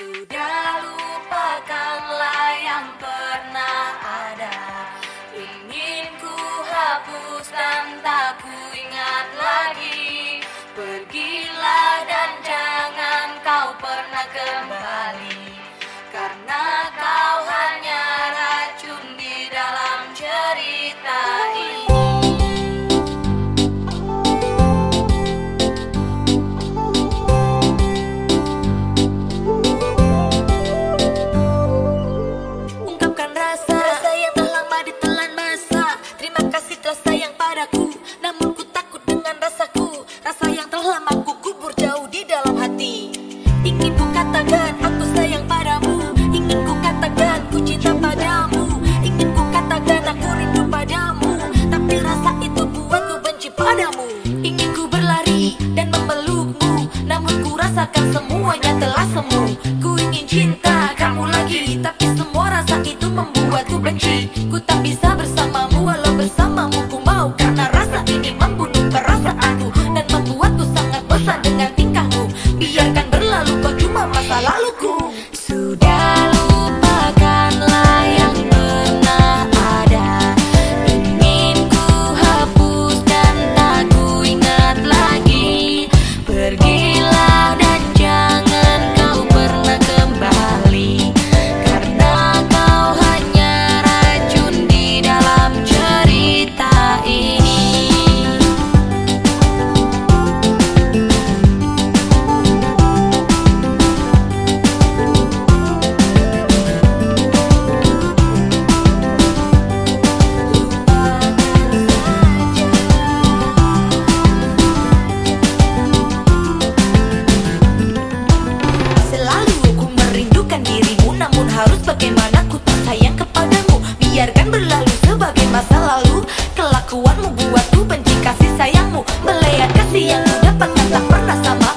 Sudah lupakanlah yang pernah ada. Ingin ku hapus dan tak ku ingat lagi. Pergilah dan jangan kau pernah kembali. membuatku benci. Ku tak bisa bersamamu walau bersama Bagaimana ku tak sayang kepadamu? Biarkan berlalu sebagai masa lalu. Kelakuanmu buatku benci kasih sayangmu. Melihat kasih yang ku dapatkan tak pernah sama.